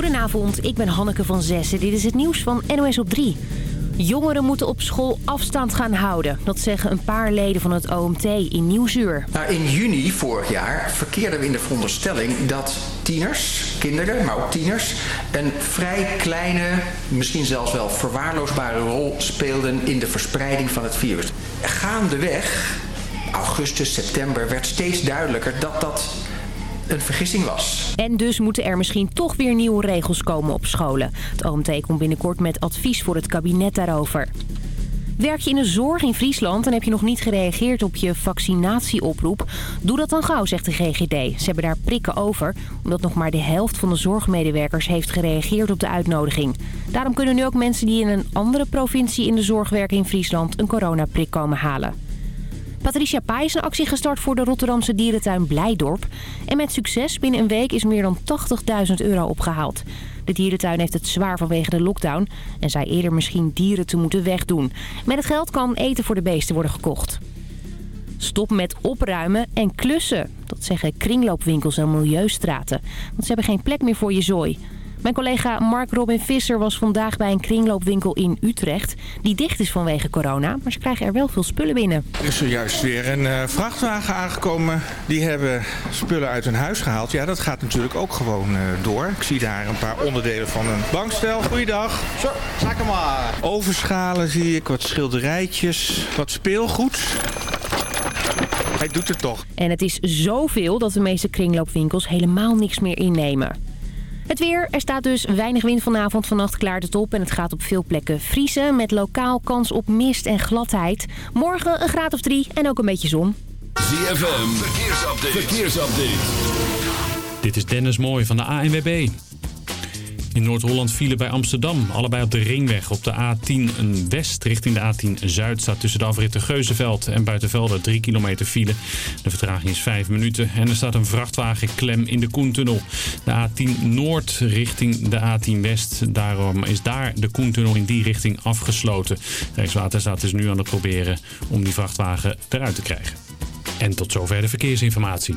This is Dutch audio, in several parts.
Goedenavond, ik ben Hanneke van Zessen. Dit is het nieuws van NOS op 3. Jongeren moeten op school afstand gaan houden. Dat zeggen een paar leden van het OMT in Nieuwsuur. Nou, in juni vorig jaar verkeerden we in de veronderstelling dat tieners, kinderen, maar ook tieners... een vrij kleine, misschien zelfs wel verwaarloosbare rol speelden in de verspreiding van het virus. Gaandeweg, augustus, september, werd steeds duidelijker dat dat een vergissing was. En dus moeten er misschien toch weer nieuwe regels komen op scholen. Het OMT komt binnenkort met advies voor het kabinet daarover. Werk je in de zorg in Friesland en heb je nog niet gereageerd op je vaccinatieoproep? Doe dat dan gauw, zegt de GGD. Ze hebben daar prikken over, omdat nog maar de helft van de zorgmedewerkers heeft gereageerd op de uitnodiging. Daarom kunnen nu ook mensen die in een andere provincie in de zorg werken in Friesland een coronaprik komen halen. Patricia Pai is een actie gestart voor de Rotterdamse dierentuin Blijdorp. En met succes binnen een week is meer dan 80.000 euro opgehaald. De dierentuin heeft het zwaar vanwege de lockdown... en zei eerder misschien dieren te moeten wegdoen. Met het geld kan eten voor de beesten worden gekocht. Stop met opruimen en klussen. Dat zeggen kringloopwinkels en milieustraten. Want ze hebben geen plek meer voor je zooi. Mijn collega Mark Robin Visser was vandaag bij een kringloopwinkel in Utrecht. Die dicht is vanwege corona, maar ze krijgen er wel veel spullen binnen. Er is zojuist weer een uh, vrachtwagen aangekomen. Die hebben spullen uit hun huis gehaald. Ja, dat gaat natuurlijk ook gewoon uh, door. Ik zie daar een paar onderdelen van een bankstel. Goeiedag. Zo, zakken maar. Overschalen zie ik, wat schilderijtjes, wat speelgoed. Hij doet het toch. En het is zoveel dat de meeste kringloopwinkels helemaal niks meer innemen. Het weer. Er staat dus weinig wind vanavond. Vannacht klaart het op en het gaat op veel plekken vriezen... met lokaal kans op mist en gladheid. Morgen een graad of drie en ook een beetje zon. ZFM. Verkeersupdate. Verkeersupdate. Dit is Dennis Mooij van de ANWB. In Noord-Holland vielen bij Amsterdam. Allebei op de ringweg. Op de A10 West richting de A10 Zuid staat tussen de afritten Geuzenveld en Buitenvelder 3 kilometer file. De vertraging is 5 minuten. En er staat een vrachtwagen klem in de Koentunnel. De A10 Noord richting de A10 West. Daarom is daar de Koentunnel in die richting afgesloten. Rijkswaterstaat is nu aan het proberen om die vrachtwagen eruit te krijgen. En tot zover de verkeersinformatie.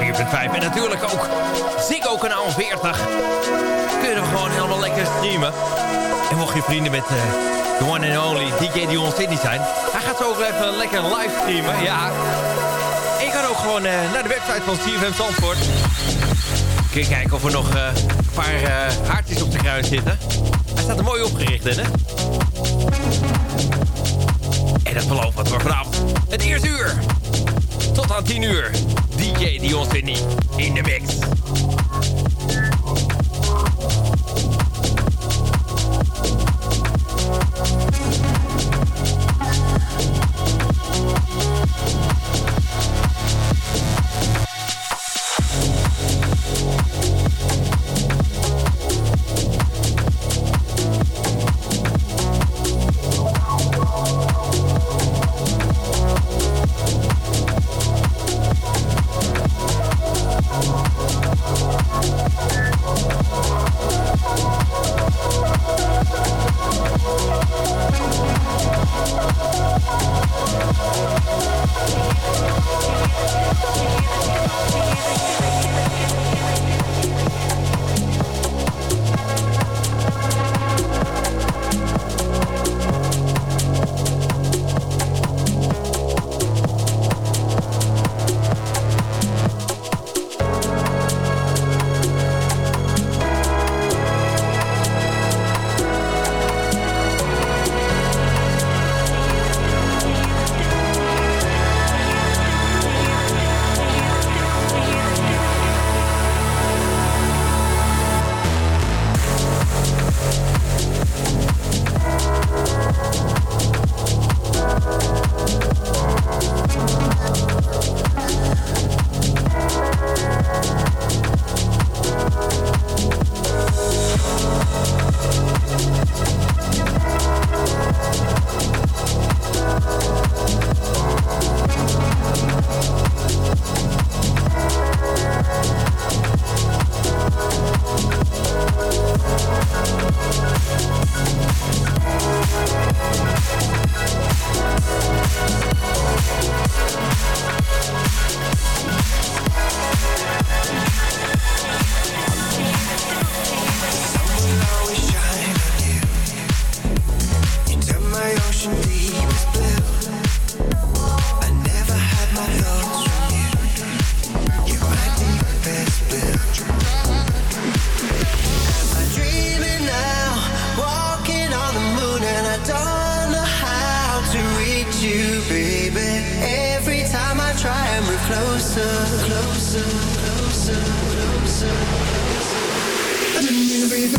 En natuurlijk ook Ziggo kanaal 40. Kunnen we gewoon helemaal lekker streamen. En mocht je vrienden met uh, the one and only DJ Dion Sydney zijn, hij gaat zo ook even lekker live streamen. Ja, ik kan ook gewoon uh, naar de website van CFM Zandvoort. Kun je kijken of er nog uh, een paar haartjes op de kruis zitten. Hij staat er mooi opgericht in, hè? En dat belooft wat voor vanavond. Het eerste uur. Tot aan 10 uur. DJ Dion Sydney in de mix.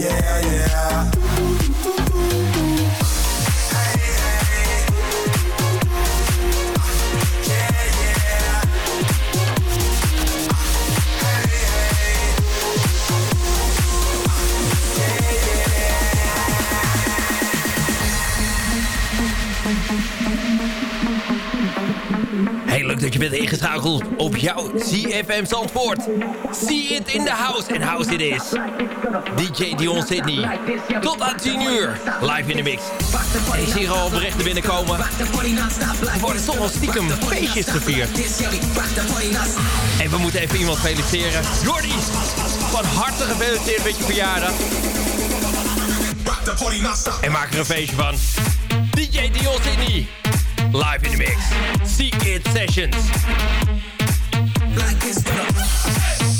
yeah, yeah. op jouw CFM Zandvoort. See it in the house And house it is. DJ Dion Sydney. Tot aan 10 uur. Live in de mix. Ik zie er al berichten binnenkomen. Er worden toch wel stiekem feestjes gevierd. En we moeten even iemand feliciteren. Jordi, van harte gefeliciteerd met je verjaardag. En maak er een feestje van. DJ Dion Sydney. Live in the mix. See it sessions. like it's done.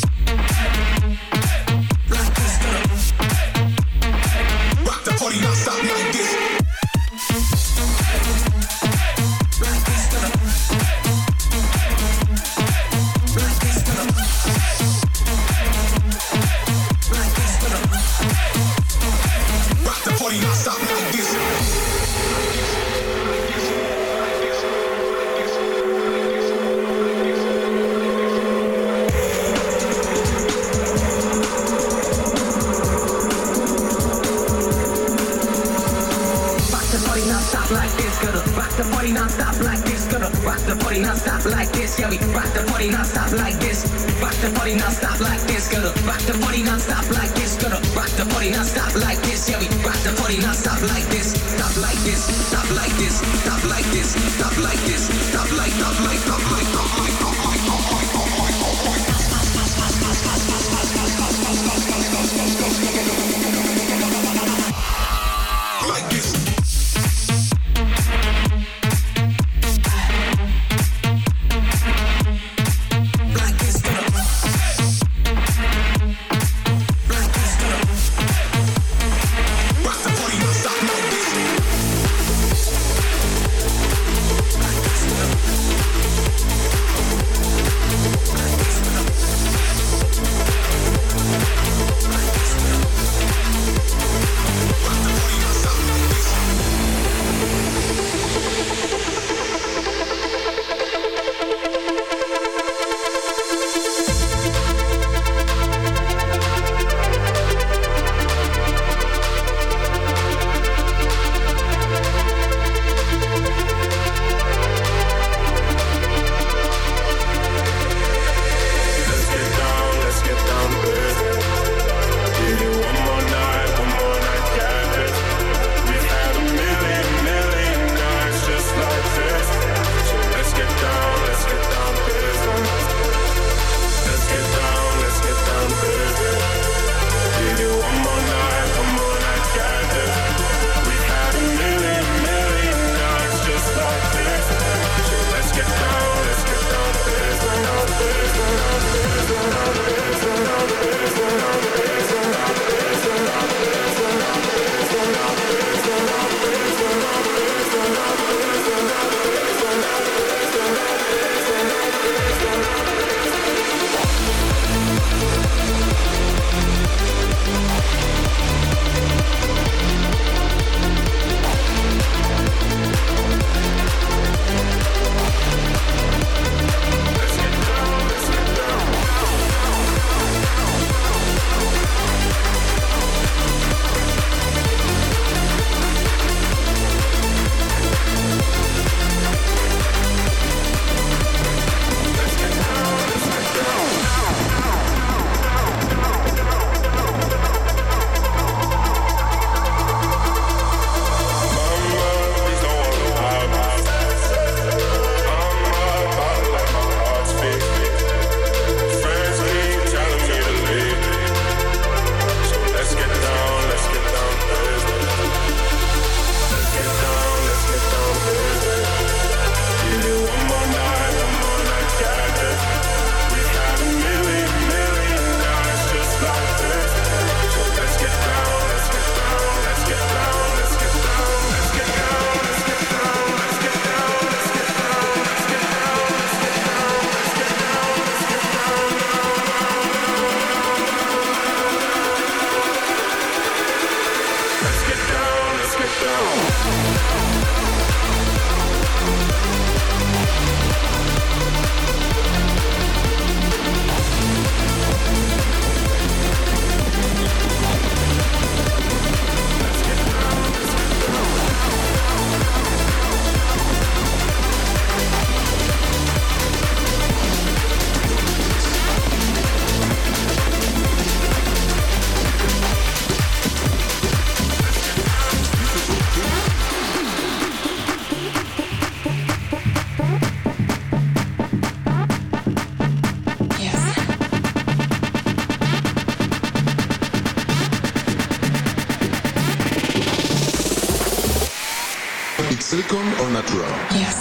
Pro. Yes.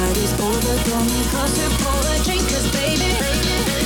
body's overthrown me, cause to pour a drink, cause baby.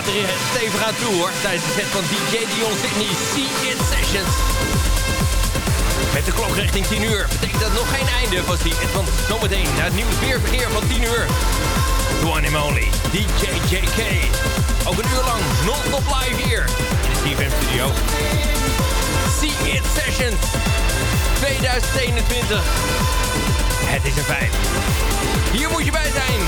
gaat er eh, stevig aan toe hoor. Tijdens de set van DJ Dion Sydney See It Sessions. Met de klok richting 10 uur betekent dat nog geen einde van See It. Want zometeen naar het nieuws weerverkeer van 10 uur. One and only DJ JK. Ook een uur lang non-stop live hier in de TVM studio. See It Sessions 2021. Het is een feit. Hier moet je bij zijn.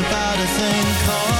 about a thing called